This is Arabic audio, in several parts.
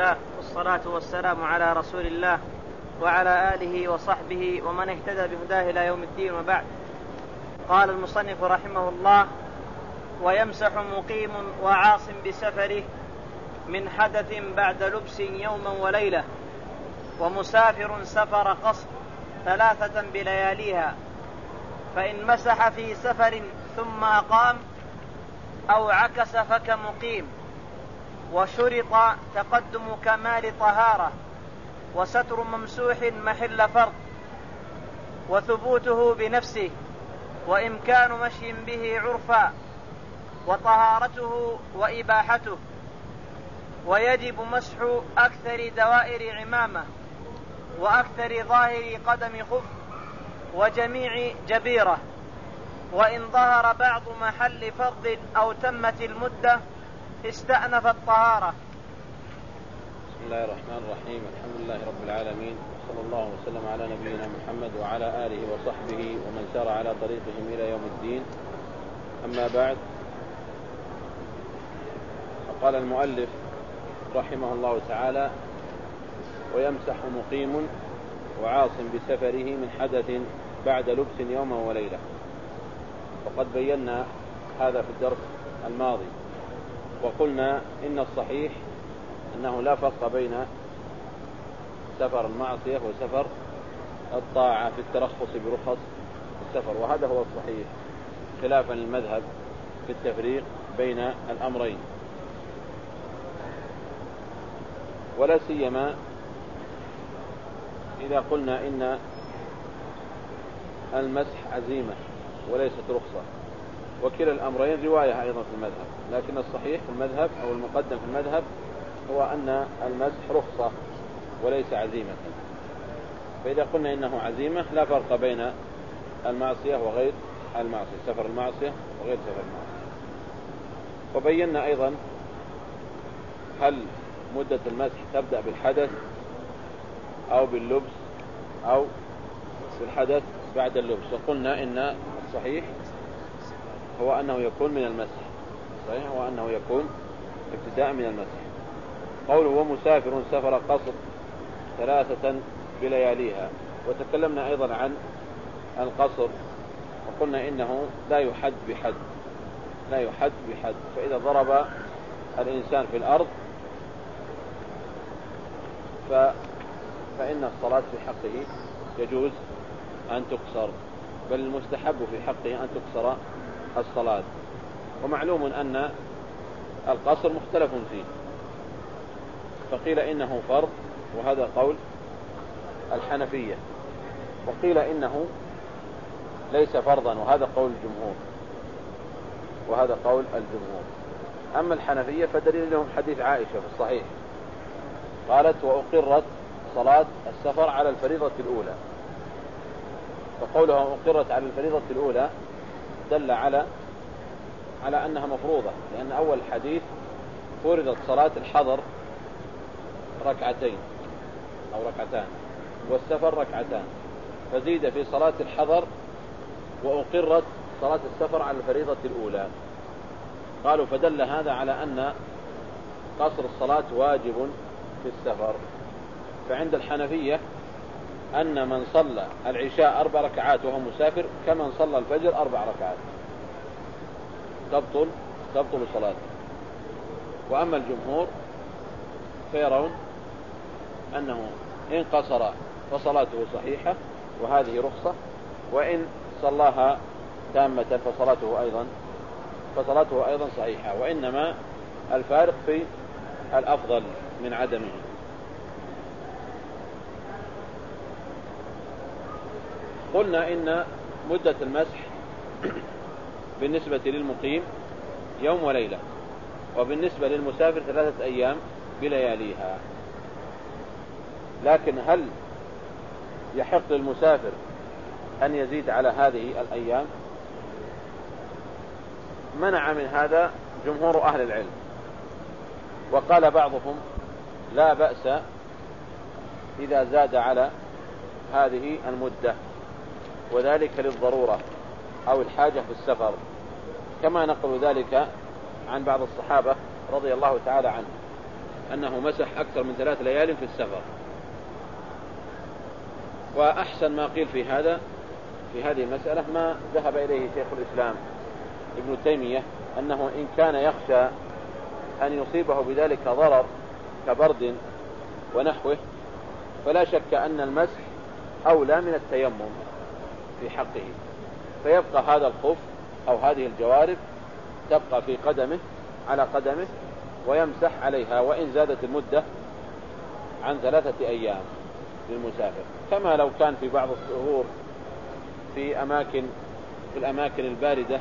الله والصلاة والسلام على رسول الله وعلى آله وصحبه ومن اهتدى بهداه إلى يوم الدين وبعد. قال المصنف رحمه الله ويمسح مقيم وعاص بسفره من حدث بعد لبس يوما وليلة ومسافر سفر قصر ثلاثة بلياليها فإن مسح في سفر ثم أقام أو عكس فكمقيم وشرط تقدم كمال طهارة وستر ممسوح محل فرض وثبوته بنفسه وإمكان مشي به عرفا وطهارته وإباحته ويجب مسح أكثر دوائر عمامة وأكثر ظاهر قدم خف وجميع جبيرة وإن ظهر بعض محل فرض أو تمت المدة استأنف الطهارة. بسم الله الرحمن الرحيم. الحمد لله رب العالمين. وصلى الله وسلم على نبينا محمد وعلى آله وصحبه ومن سار على طريقهم إلى يوم الدين. أما بعد فقال المؤلف رحمه الله تعالى ويمسح مقيم وعاص بسفره من حدث بعد لبس يوما وليلة. وقد بينا هذا في الدرس الماضي. وقلنا إن الصحيح أنه لا فرق بين سفر المعصية وسفر الطاعة في الترخص برخص السفر وهذا هو الصحيح خلافا للمذهب في التفريق بين الأمرين. ولا سيما إذا قلنا إن المسح عزيمة وليست رخصة. وكلا الأمرين رواية أيضا في المذهب. لكن الصحيح في المذهب أو المقدم في المذهب هو أن المسح رخصة وليس عزيمة. فإذا قلنا إنه عزيمة لا فرق بين المعصية وغير المعصية سفر المعصية وغير سفر المعصية. وبينا أيضا هل مدة المسح تبدأ بالحدث أو باللبس أو بالحدث بعد اللبس. وقلنا إن الصحيح هو أنه يكون من المسح. صحيح هو أنه يكون ابتداء من المسح. قوله ومسافر سفر قصر ثلاثة بلياليها. وتكلمنا أيضا عن القصر وقلنا إنه لا يحد بحد لا يحد بحد. فإذا ضرب الإنسان في الأرض ف... فإن الصلاة في حقه يجوز أن تقصر بل المستحب في حقه أن تقصر الصلاة. ومعلوم أن القصر مختلف فيه. فقيل إنه فرض وهذا قول الحنفية. وقيل إنه ليس فرضا وهذا قول الجمهور. وهذا قول الجمهور. أما الحنفية فدليل لهم حديث عائشة في الصحيح. قالت وأقرت صلاة السفر على الفريضة الأولى. فقولها أقرت على الفريضة الأولى دل على على أنها مفروضة لأن أول حديث فرضت صلاة الحضر ركعتين أو ركعتان والسفر ركعتان فزيد في صلاة الحضر وأقرت صلاة السفر على الفريضة الأولى. قالوا فدل هذا على أن قصر الصلاة واجب في السفر. فعند الحنفية أن من صلى العشاء أربع ركعات وهو مسافر كمن صلى الفجر أربع ركعات. تبطل تبطل صلاته وأما الجمهور فيرون أنه إن قصر فصلاته صحيحة وهذه رخصة وإن صلاها تامة فصلاته أيضا فصلاته أيضا صحيحة. وإنما الفارق في الأفضل من عدمه. قلنا إن مدة المسح بالنسبة للمقيم يوم وليلة وبالنسبة للمسافر ثلاثة أيام بلياليها. لكن هل يحق للمسافر أن يزيد على هذه الأيام؟ منع من هذا جمهور أهل العلم. وقال بعضهم لا بأس إذا زاد على هذه المدة وذلك للضرورة أو الحاجة في السفر. كما نقل ذلك عن بعض الصحابة رضي الله تعالى عنه أنه مسح أكثر من ثلاث ليال في السفر. وأحسن ما قيل في هذا في هذه المسألة ما ذهب إليه شيخ الإسلام ابن تيمية أنه إن كان يخشى أن يصيبه بذلك ضرر كبرد ونحوه فلا شك أن المسح أولى من التيمم في حقه. فيبقى هذا الخف أو هذه الجوارب تبقى في قدمه على قدمه ويمسح عليها وإن زادت المدة عن ثلاثة أيام للمسافر. كما لو كان في بعض الصهور في أماكن في الأماكن الباردة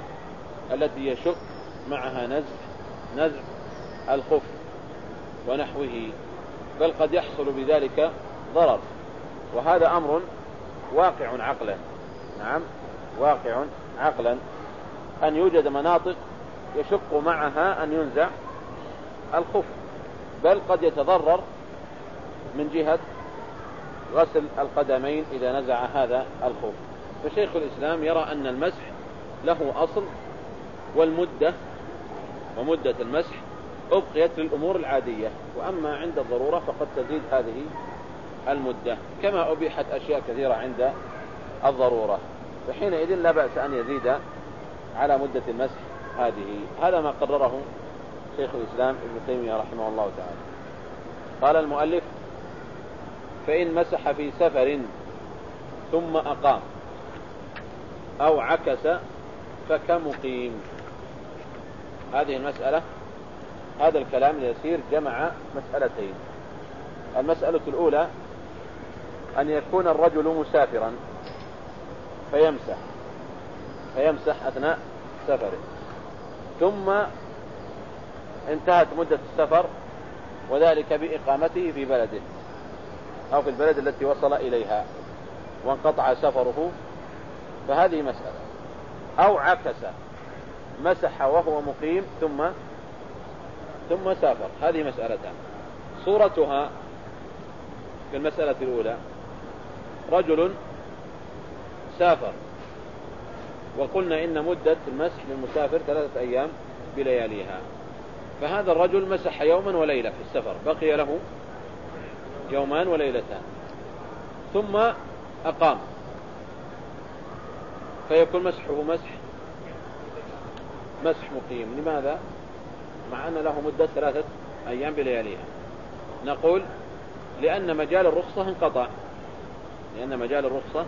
التي يشق معها نزع نزع الخف ونحوه. بل قد يحصل بذلك ضرر. وهذا أمر واقع عقلا. نعم واقع عقلا. أن يوجد مناطق يشق معها أن ينزع الخف بل قد يتضرر من جهة غسل القدمين إذا نزع هذا الخف. فشيخ الإسلام يرى أن المسح له أصل والمدة ومدة المسح أبقيت للأمور العادية وأما عند الضرورة فقد تزيد هذه المدة كما أبيحت أشياء كثيرة عند الضرورة. فحينئذ لا بأس أن يزيد على مدة المسح هذه. هذا ما قرره شيخ الإسلام ابن تيمية رحمه الله تعالى. قال المؤلف فإن مسح في سفر ثم أقام أو عكس فكمقيم هذه المسألة هذا الكلام اليسير جمع مسألتين. المسألة الأولى أن يكون الرجل مسافرا فيمسح فيمسح أثناء سفره ثم انتهت مدة السفر وذلك بإقامته في بلده أو في البلد التي وصل إليها وانقطع سفره. فهذه مسألة. أو عكس مسح وهو مقيم ثم ثم سافر. هذه مسألتان. صورتها في المسألة الأولى رجل سافر. وقلنا إن مدة المسح للمسافر ثلاثة أيام بلياليها. فهذا الرجل مسح يوما وليلة في السفر بقي له يومان وليلتان. ثم أقام. فيكون مسحه مسح مسح مقيم. لماذا؟ مع أن له مدة ثلاثة أيام بلياليها. نقول لأن مجال الرخصة انقطع. لأن مجال الرخصة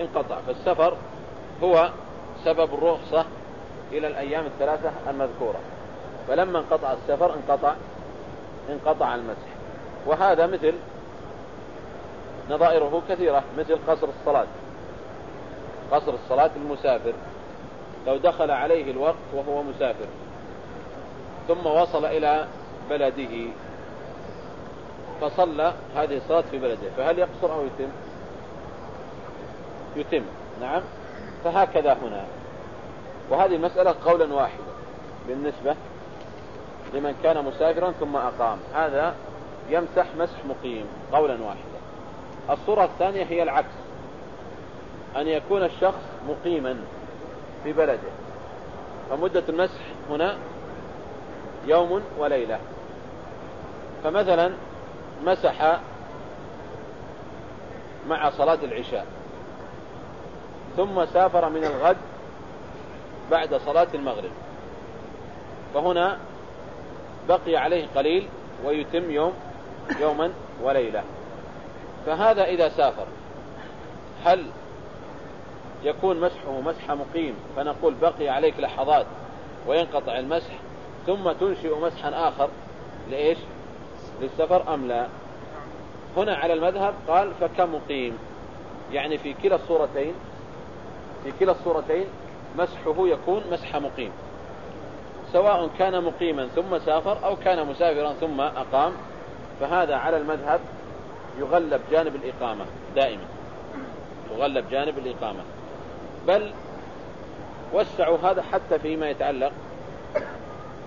انقطع. فالسفر هو سبب الرخصة إلى الأيام الثلاثة المذكورة. فلما انقطع السفر انقطع انقطع المسح. وهذا مثل نظائره كثيرة مثل قصر الصلاة. قصر الصلاة المسافر. لو دخل عليه الوقت وهو مسافر. ثم وصل إلى بلده. فصلى هذه الصلاة في بلده. فهل يقصر أو يتم؟ يتم. نعم. فهكذا هنا. وهذه المسألة قولا واحدا. بالنسبة لمن كان مسافرا ثم أقام. هذا يمسح مسح مقيم قولا واحدا. الصورة الثانية هي العكس. أن يكون الشخص مقيما في بلده. فمدة المسح هنا يوم وليلة. فمثلا مسح مع صلاة العشاء. ثم سافر من الغد بعد صلاة المغرب. فهنا بقي عليه قليل ويتم يوم يوما وليلة. فهذا إذا سافر. هل يكون مسحه مسح مقيم فنقول بقي عليك لحظات وينقطع المسح ثم تنشئ مسحا آخر لإيش؟ للسفر أم لا؟ هنا على المذهب قال فكمقيم. يعني في كلا الصورتين في كلا الصورتين مسحه يكون مسح مقيم. سواء كان مقيما ثم سافر أو كان مسافرا ثم أقام فهذا على المذهب يغلب جانب الإقامة دائما. يغلب جانب الإقامة. بل وسعوا هذا حتى فيما يتعلق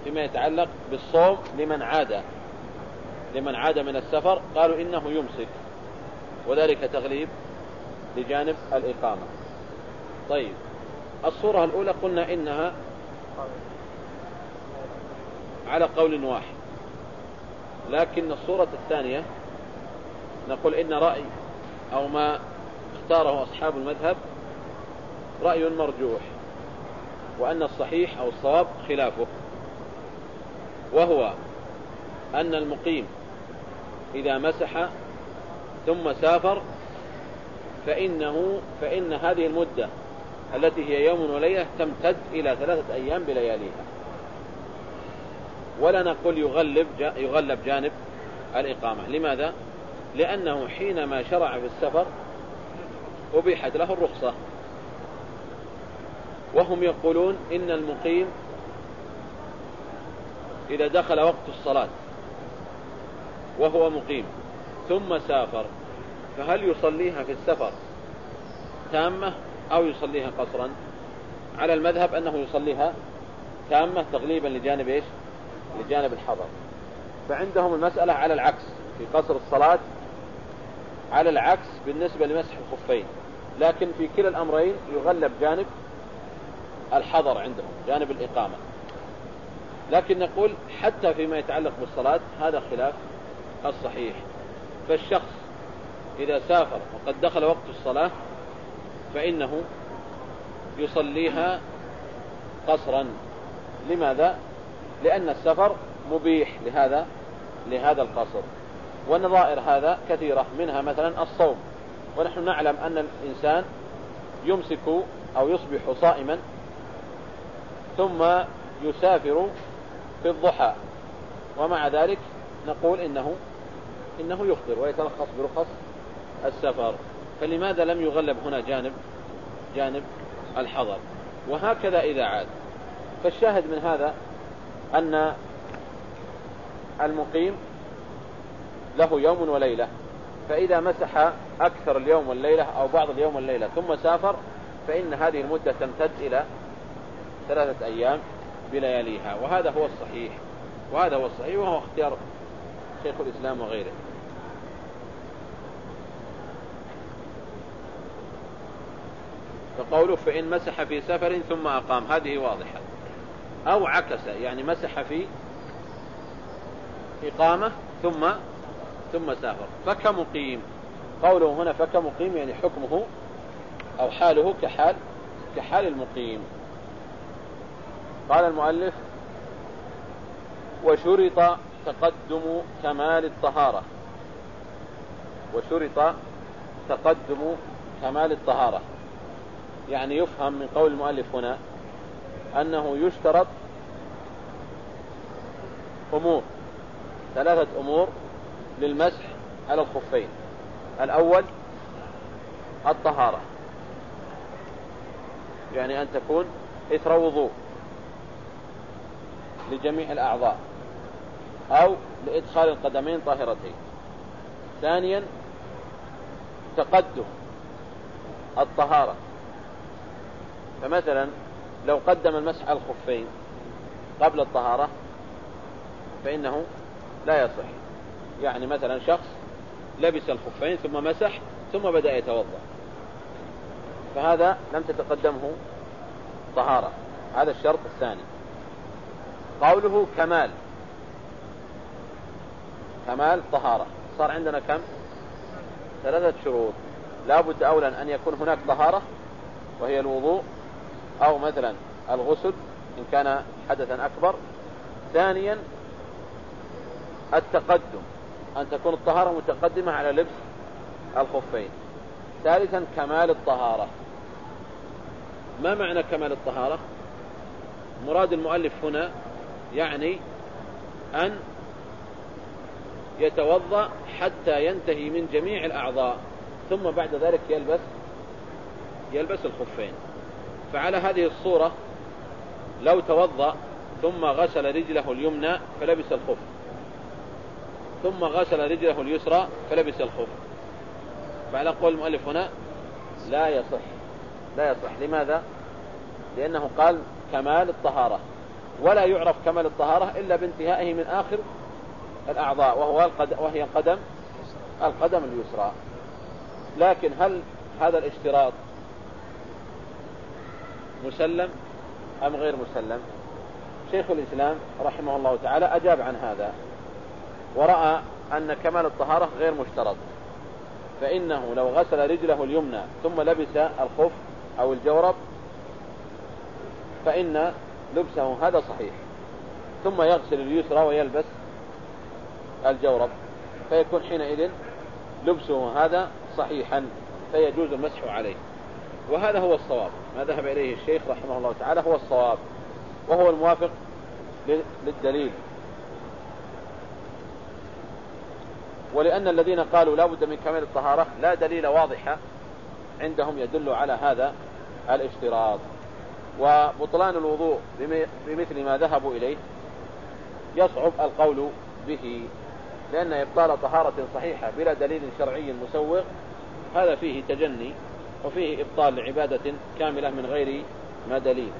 فيما يتعلق بالصوم لمن عاد لمن عاد من السفر. قالوا إنه يمسك وذلك تغليب لجانب الإقامة. طيب. الصورة الأولى قلنا إنها على قول واحد. لكن الصورة الثانية نقول إن رأي أو ما اختاره أصحاب المذهب رأي مرجوح وأن الصحيح أو الصواب خلافه. وهو أن المقيم إذا مسح ثم سافر فإنه فإن هذه المدة التي هي يوم وليلة تمتد إلى ثلاثة أيام بلياليها. ولا نقول يغلب يغلب جانب الإقامة. لماذا؟ لأنه حينما شرع في السفر أبيحت له الرخصة. وهم يقولون إن المقيم إذا دخل وقت الصلاة وهو مقيم ثم سافر. فهل يصليها في السفر تامة؟ أو يصليها قصرا. على المذهب أنه يصليها تامة تغليبا لجانب إيش؟ لجانب الحضر. فعندهم المسألة على العكس في قصر الصلاة على العكس بالنسبة لمسح الخفين. لكن في كلا الأمرين يغلب جانب الحضر عندهم جانب الإقامة. لكن نقول حتى فيما يتعلق بالصلاة هذا خلاف الصحيح. فالشخص إذا سافر وقد دخل وقت الصلاة فإنه يصليها قصرا. لماذا؟ لأن السفر مبيح لهذا لهذا القصر. والنظائر هذا كثيرة منها مثلا الصوم. ونحن نعلم أن الإنسان يمسك أو يصبح صائما ثم يسافر في الضحى. ومع ذلك نقول إنه إنه يخبر ويتلخص برخص السفر. فلماذا لم يغلب هنا جانب جانب الحضر؟ وهكذا إذا عاد. فالشاهد من هذا أن المقيم له يوم وليلة. فإذا مسح أكثر اليوم والليلة أو بعض اليوم والليلة ثم سافر فإن هذه المدة تمتد إلى ثلاثة أيام بلياليها. وهذا هو الصحيح. وهذا هو الصحيح وهو اختيار شيخ الإسلام وغيره. فقوله فإن مسح في سفر ثم أقام. هذه واضحة. أو عكس يعني مسح في إقامة ثم ثم سافر. فكمقيم. قوله هنا فكمقيم يعني حكمه أو حاله كحال كحال المقيم. قال المؤلف وشرط تقدم كمال الطهارة. وشرط تقدم كمال الطهارة. يعني يفهم من قول المؤلف هنا أنه يشترط أمور ثلاثة أمور للمسح على الخفين. الأول الطهارة. يعني أن تكون إثر وضوء لجميع الأعضاء أو لإدخال القدمين طاهرتين. ثانيا تقدم الطهارة. فمثلا لو قدم المسح على الخفين قبل الطهارة فإنه لا يصح. يعني مثلا شخص لبس الخفين ثم مسح ثم بدأ يتوضأ. فهذا لم تتقدمه طهارة. هذا الشرط الثاني. قوله كمال. كمال طهارة. صار عندنا كم؟ ثلاثة شروط. لا بد أولا أن يكون هناك طهارة وهي الوضوء أو مثلا الغسل إن كان حدثا أكبر. ثانيا التقدم أن تكون الطهارة متقدمة على لبس الخفين. ثالثا كمال الطهارة. ما معنى كمال الطهارة؟ مراد المؤلف هنا يعني أن يتوضأ حتى ينتهي من جميع الأعضاء ثم بعد ذلك يلبس يلبس الخفين. فعلى هذه الصورة لو توضأ ثم غسل رجله اليمنى فلبس الخف. ثم غسل رجله اليسرى فلبس الخف. فعلى قول المؤلف هنا لا يصح. لا يصح. لماذا؟ لأنه قال كمال الطهارة. ولا يعرف كمال الطهارة إلا بانتهائه من آخر الأعضاء وهو وهي القدم القدم اليسرى. لكن هل هذا الاشتراط مسلم أم غير مسلم؟ شيخ الإسلام رحمه الله تعالى أجاب عن هذا ورأى أن كمال الطهارة غير مشترط فإنه لو غسل رجله اليمنى ثم لبس الخف أو الجورب فإن لبسه هذا صحيح ثم يغسل اليسرى ويلبس الجورب فيكون حينئذ لبسه هذا صحيحا فيجوز المسح عليه. وهذا هو الصواب. ما ذهب إليه الشيخ رحمه الله تعالى هو الصواب. وهو الموافق للدليل. ولأن الذين قالوا لا بد من كمال الطهارة لا دليل واضح عندهم يدل على هذا الاشتراط. وبطلان الوضوء بمثل ما ذهبوا إليه يصعب القول به لأن إبطال طهارة صحيحة بلا دليل شرعي مسوغ هذا فيه تجني. وفيه إبطال لعبادة كاملة من غير ما دليل.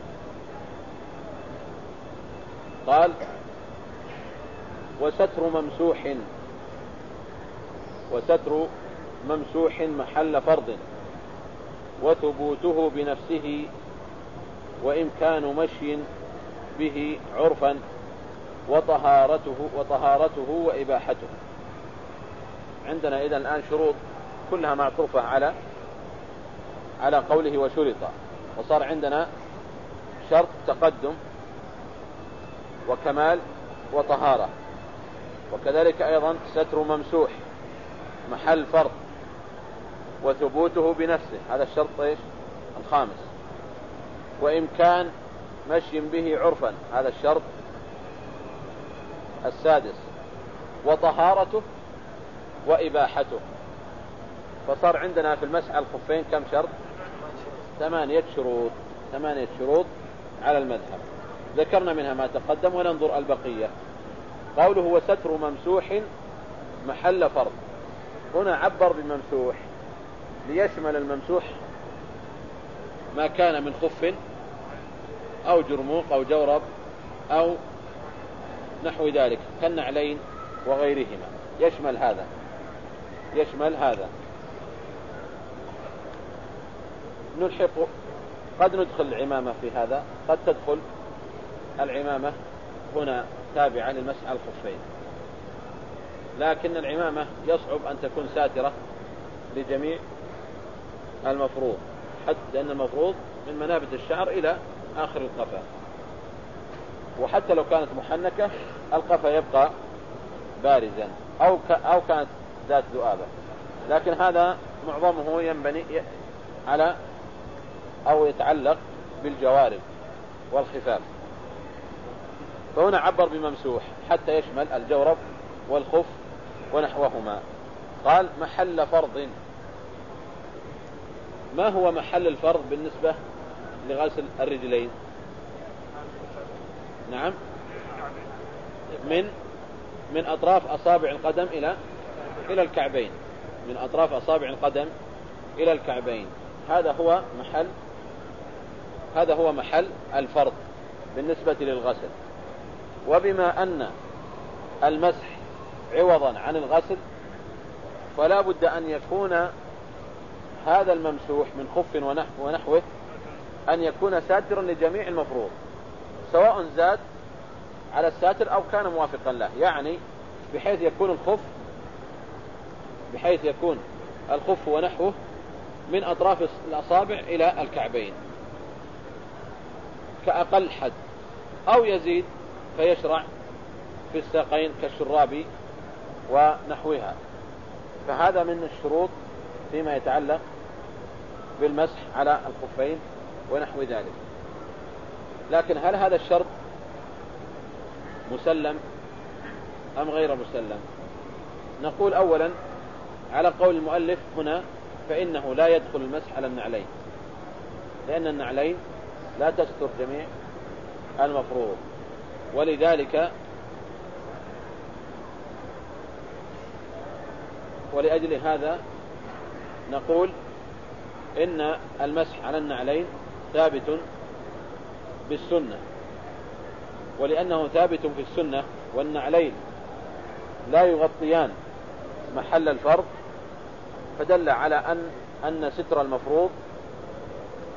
قال وستر ممسوح. وستر ممسوح محل فرض. وثبوته بنفسه وإمكان مشي به عرفا وطهارته وطهارته وإباحته. عندنا إذا الآن شروط كلها معطوفة على على قوله وشرط. وصار عندنا شرط تقدم وكمال وطهارة. وكذلك أيضا ستر ممسوح محل فرض وثبوته بنفسه. هذا الشرط إيش؟ الخامس. وإمكان مشي به عرفا. هذا الشرط السادس. وطهارته وإباحته. فصار عندنا في المسح الخفين كم شرط؟ ثمانية شروط ثمانية شروط على المذهب. ذكرنا منها ما تقدم وننظر البقية. قوله وستر ممسوح محل فرض. هنا عبر بممسوح ليشمل الممسوح ما كان من خف أو جرموق أو جورب أو نحو ذلك كالنعلين وغيرهما. يشمل هذا. يشمل هذا. نلحق قد ندخل العمامة في هذا قد تدخل العمامة هنا تابعة للمسح الخفين. لكن العمامة يصعب أن تكون ساترة لجميع المفروض حتى لأن المفروض من منابت الشعر إلى آخر القفا. وحتى لو كانت محنكة القفا يبقى بارزا أو أو كانت ذات ذؤابة. لكن هذا معظمه ينبني على أو يتعلق بالجوارب والخفاف. فهنا عبر بممسوح حتى يشمل الجورب والخف ونحوهما. قال محل فرض. ما هو محل الفرض بالنسبة لغسل الرجلين؟ نعم. من من أطراف أصابع القدم إلى إلى الكعبين. من أطراف أصابع القدم إلى الكعبين. هذا هو محل هذا هو محل الفرض بالنسبة للغسل. وبما أن المسح عوضا عن الغسل فلا بد أن يكون هذا الممسوح من خف ونحوه أن يكون ساترا لجميع المفروض سواء زاد على الساتر أو كان موافقا له. يعني بحيث يكون الخف بحيث يكون الخف ونحوه من أطراف الأصابع إلى الكعبين. كأقل حد. أو يزيد فيشرع في الساقين كالشراب ونحوها. فهذا من الشروط فيما يتعلق بالمسح على الخفين ونحو ذلك. لكن هل هذا الشرط مسلم أم غير مسلم؟ نقول أولا على قول المؤلف هنا فإنه لا يدخل المسح على النعلين. لأن النعلين لا تستر جميع المفروض. ولذلك ولأجل هذا نقول إن المسح على النعلين ثابت بالسنة. ولأنه ثابت في السنة والنعلين لا يغطيان محل الفرض فدل على أن أن ستر المفروض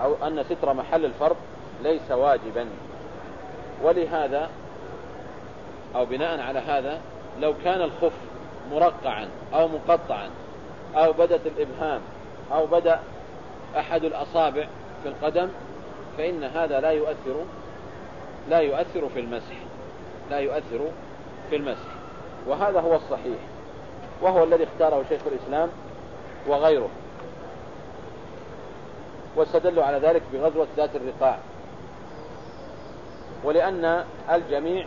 أو أن ستر محل الفرض ليس واجبا. ولهذا أو بناء على هذا لو كان الخف مرقعا أو مقطعا أو بدت الإبهام أو بدأ أحد الأصابع في القدم فإن هذا لا يؤثر لا يؤثر في المسح لا يؤثر في المسح. وهذا هو الصحيح وهو الذي اختاره شيخ الإسلام وغيره. واستدلوا على ذلك بغزوة ذات الرقاع. ولأن الجميع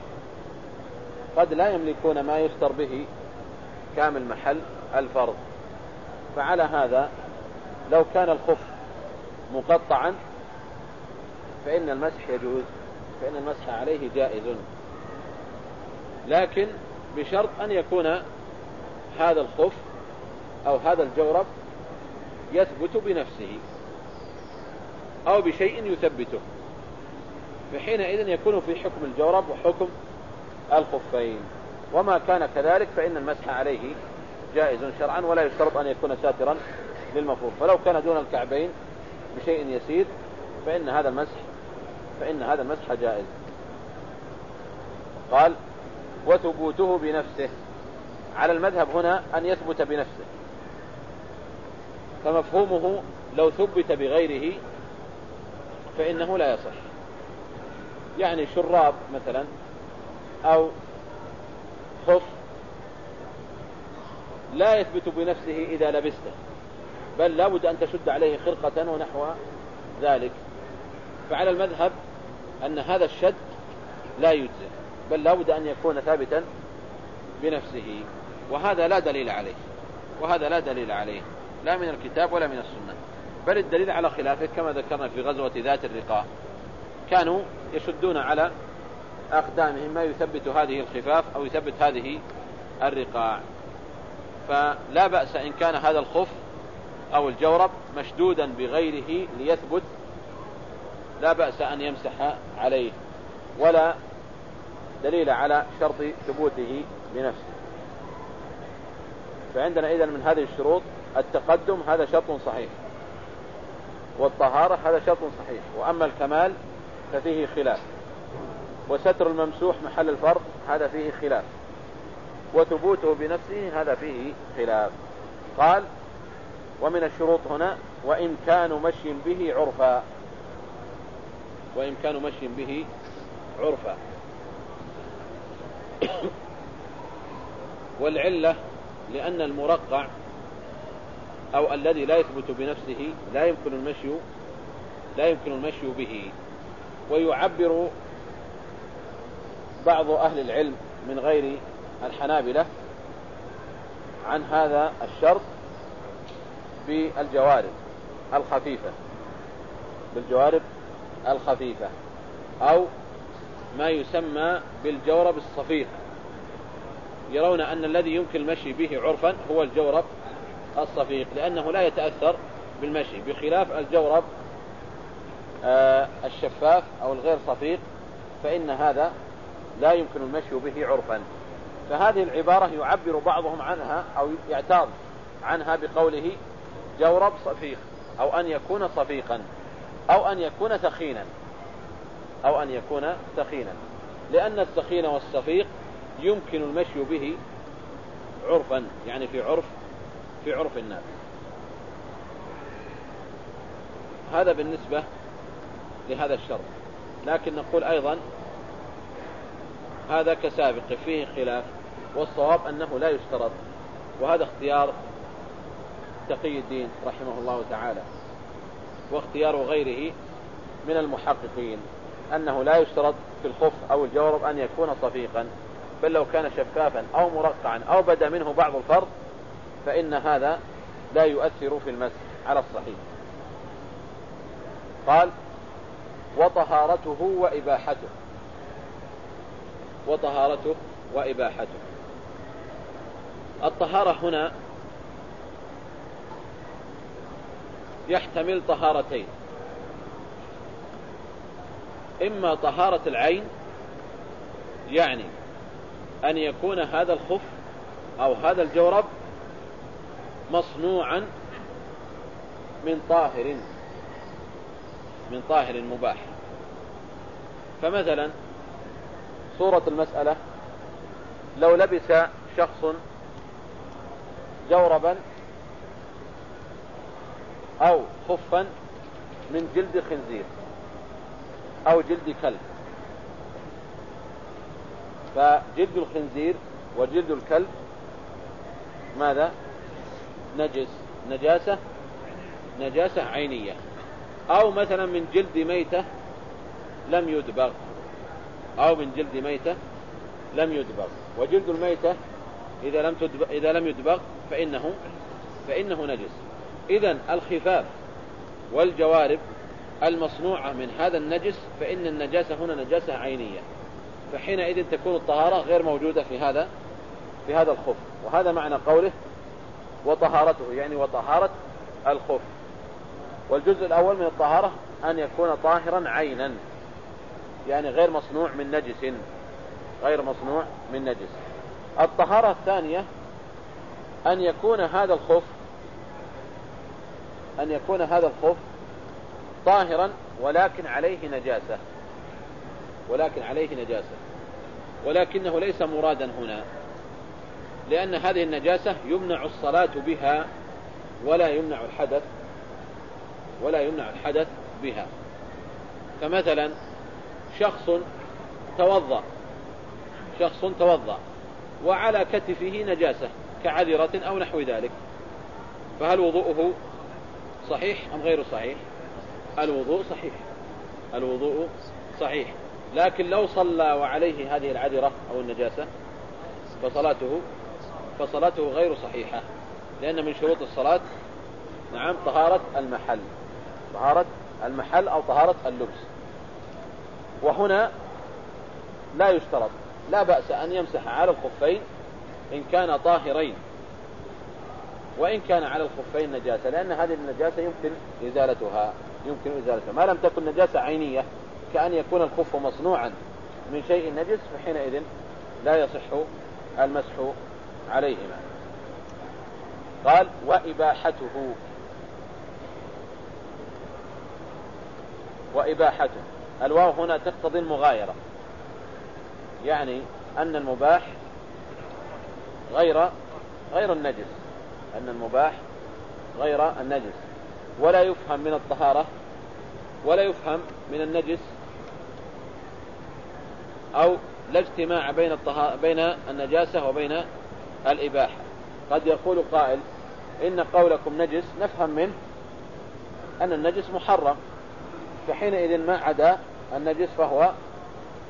قد لا يملكون ما يستر به كامل محل الفرض. فعلى هذا لو كان الخف مقطعا فإن المسح يجوز فإن المسح عليه جائز. لكن بشرط أن يكون هذا الخف أو هذا الجورب يثبت بنفسه أو بشيء يثبته. فحينئذ يكون في حكم الجورب وحكم الخفين. وما كان كذلك فإن المسح عليه جائز شرعا ولا يشترط أن يكون ساترا للمفروض. فلو كان دون الكعبين بشيء يسير فإن هذا المسح فإن هذا المسح جائز. قال وثبوته بنفسه. على المذهب هنا أن يثبت بنفسه. فمفهومه لو ثبت بغيره فإنه لا يصح. يعني شراب مثلا أو خف لا يثبت بنفسه إذا لبسته بل لابد أن تشد عليه خرقة ونحو ذلك. فعلى المذهب أن هذا الشد لا يجزئ بل لابد أن يكون ثابتا بنفسه. وهذا لا دليل عليه وهذا لا دليل عليه لا من الكتاب ولا من السنة. بل الدليل على خلافه كما ذكرنا في غزوة ذات الرقاء كانوا يشدون على أقدامهم ما يثبت هذه الخفاف أو يثبت هذه الرقاع. فلا بأس إن كان هذا الخف أو الجورب مشدودا بغيره ليثبت لا بأس أن يمسح عليه ولا دليل على شرط ثبوته بنفسه فعندنا إذن من هذه الشروط التقدم هذا شرط صحيح والطهارة هذا شرط صحيح وأما الكمال ففيه خلاف. وستر الممسوح محل الفرض هذا فيه خلاف. وثبوته بنفسه هذا فيه خلاف. قال ومن الشروط هنا وإمكان مشي به عرفا. وإمكان مشي به عرفا. والعلة لأن المرقع أو الذي لا يثبت بنفسه لا يمكن المشي لا يمكن المشي به. ويعبر بعض أهل العلم من غير الحنابلة عن هذا الشرط بالجوارب الخفيفة. بالجوارب الخفيفة. أو ما يسمى بالجورب الصفيق يرون أن الذي يمكن المشي به عرفا هو الجورب الصفيق لأنه لا يتأثر بالمشي بخلاف الجورب الشفاف أو الغير صفيق فإن هذا لا يمكن المشي به عرفا. فهذه العبارة يعبر بعضهم عنها أو يعتاض عنها بقوله جورب صفيق أو أن يكون صفيقا أو أن يكون ثخينا أو أن يكون ثخينا. لأن الثخين والصفيق يمكن المشي به عرفا يعني في عرف في عرف الناس. هذا بالنسبة لهذا الشرط. لكن نقول أيضا هذا كسابق فيه خلاف والصواب أنه لا يشترط. وهذا اختيار تقي الدين رحمه الله تعالى واختيار غيره من المحققين أنه لا يشترط في الخف أو الجورب أن يكون صفيقا بل لو كان شفافا أو مرقعا أو بدا منه بعض الفرض فإن هذا لا يؤثر في المسح على الصحيح. قال وطهارته وإباحته. وطهارته وإباحته. الطهارة هنا يحتمل طهارتين. إما طهارة العين يعني أن يكون هذا الخف أو هذا الجورب مصنوعا من طاهر. من طاهر مباح. فمثلا صورة المسألة لو لبس شخص جوربا أو خفا من جلد خنزير أو جلد كلب. فجلد الخنزير وجلد الكلب ماذا؟ نجس نجاسة نجاسة عينية. أو مثلا من جلد ميتة لم يدبغ. أو من جلد ميتة لم يدبغ. وجلد الميتة إذا لم تدبغ إذا لم يدبغ فإنه فإنه نجس. إذا الخفاف والجوارب المصنوعة من هذا النجس فإن النجاسة هنا نجاسة عينية. فحينئذ تكون الطهارة غير موجودة في هذا في هذا الخف. وهذا معنى قوله وطهارته يعني وطهارة الخف. والجزء الأول من الطهارة أن يكون طاهرا عينا يعني غير مصنوع من نجس غير مصنوع من نجس. الطهارة الثانية أن يكون هذا الخف أن يكون هذا الخف طاهرا ولكن عليه نجاسة. ولكن عليه نجاسة. ولكنه ليس مرادا هنا لأن هذه النجاسة يمنع الصلاة بها ولا يمنع الحدث. ولا يمنع الحدث بها. فمثلا شخص توضأ شخص توضأ وعلى كتفه نجاسة كعذرة أو نحو ذلك. فهل وضوءه صحيح أم غير صحيح؟ الوضوء صحيح. الوضوء صحيح. لكن لو صلى وعليه هذه العذرة أو النجاسة فصلاته فصلاته غير صحيحة لأن من شروط الصلاة نعم طهارة المحل. طهارة المحل أو طهارة اللبس. وهنا لا يشترط لا بأس أن يمسح على الخفين إن كان طاهرين وإن كان على الخفين نجاسة لأن هذه النجاسة يمكن إزالتها يمكن إزالتها. ما لم تكن نجاسة عينية كأن يكون الخف مصنوعا من شيء نجس فحينئذ لا يصح المسح عليهما. قال وإباحته وإباحته. الواو هنا تقتضي المغايرة. يعني أن المباح غير غير النجس. أن المباح غير النجس. ولا يفهم من الطهارة ولا يفهم من النجس أو لا اجتماع بين بين النجاسة وبين الإباحة. قد يقول قائل إن قولكم نجس نفهم منه أن النجس محرم. فحينئذ ما عدا النجس فهو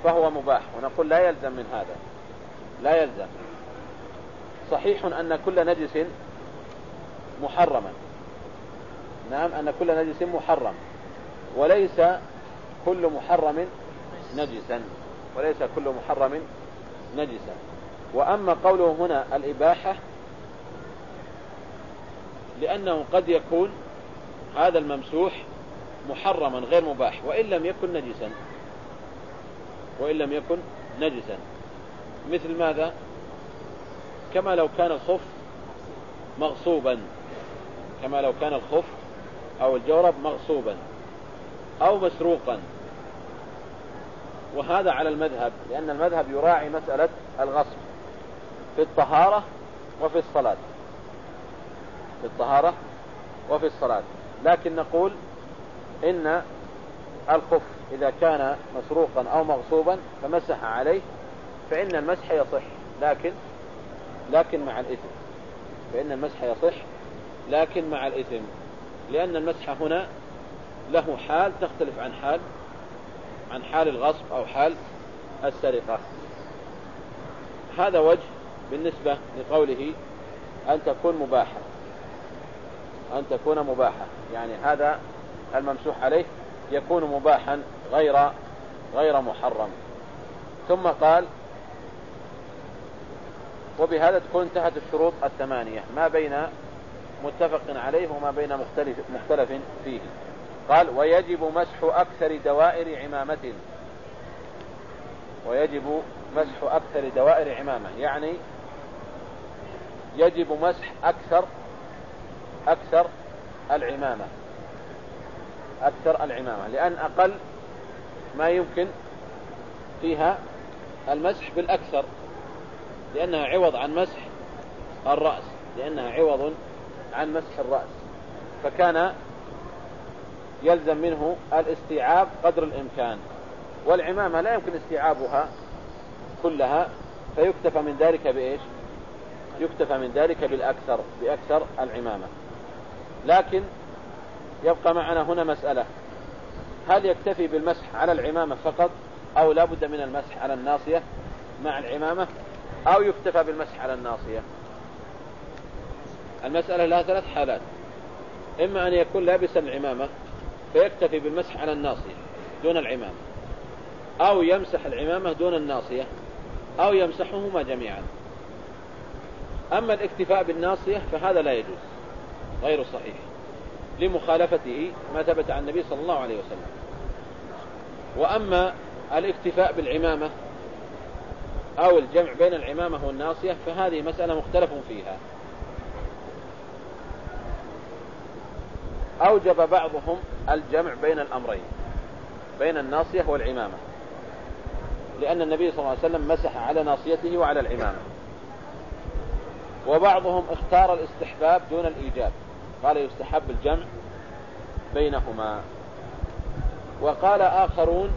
فهو مباح ونقول لا يلزم من هذا. لا يلزم. صحيح أن كل نجس محرما نعم أن كل نجس محرم. وليس كل محرم نجسا. وليس كل محرم نجسا. وأما قوله هنا الإباحة لأنه قد يكون هذا الممسوح محرما غير مباح وإن لم يكن نجسا. وإن لم يكن نجسا. مثل ماذا؟ كما لو كان الخف مغصوبا. كما لو كان الخف أو الجورب مغصوبا أو مسروقا. وهذا على المذهب لأن المذهب يراعي مسألة الغصب في الطهارة وفي الصلاة. في الطهارة وفي الصلاة. لكن نقول إن الخف إذا كان مسروقا أو مغصوبا فمسح عليه فإن المسح يصح لكن لكن مع الإثم. فإن المسح يصح لكن مع الإثم. لأن المسح هنا له حال تختلف عن حال عن حال الغصب أو حال السرقة. هذا وجه بالنسبة لقوله أن تكون مباحة. أن تكون مباحة. يعني هذا الممسوح عليه يكون مباحا غير غير محرم. ثم قال وبهذا تكون انتهت الشروط الثمانية ما بين متفق عليه وما بين مختلف, مختلف فيه. قال ويجب مسح أكثر دوائر عمامة. ويجب مسح أكثر دوائر عمامة يعني يجب مسح أكثر أكثر العمامة. أكثر العمامة لأن أقل ما يمكن فيها المسح بالأكثر لأنها عوض عن مسح الرأس لأنها عوض عن مسح الرأس فكان يلزم منه الاستيعاب قدر الإمكان والعمامة لا يمكن استيعابها كلها فيكتفى من ذلك بإيش؟ يكتفى من ذلك بالأكثر بأكثر العمامة لكن يبقى معنا هنا مسألة. هل يكتفي بالمسح على العمامة فقط أو لا بد من المسح على الناصية مع العمامة أو يكتفى بالمسح على الناصية؟ المسألة لها ثلاث حالات. إما أن يكون لابسا العمامة فيكتفي بالمسح على الناصية دون العمامة. أو يمسح العمامة دون الناصية أو يمسحهما جميعا. أما الاكتفاء بالناصية فهذا لا يجوز غير صحيح. لمخالفته ما ثبت عن النبي صلى الله عليه وسلم. وأما الاكتفاء بالعمامة أو الجمع بين العمامة والناصية فهذه مسألة مختلف فيها. أوجب بعضهم الجمع بين الأمرين بين الناصية والعمامة لأن النبي صلى الله عليه وسلم مسح على ناصيته وعلى العمامة. وبعضهم اختار الاستحباب دون الإيجاب. قال يستحب الجمع بينهما. وقال آخرون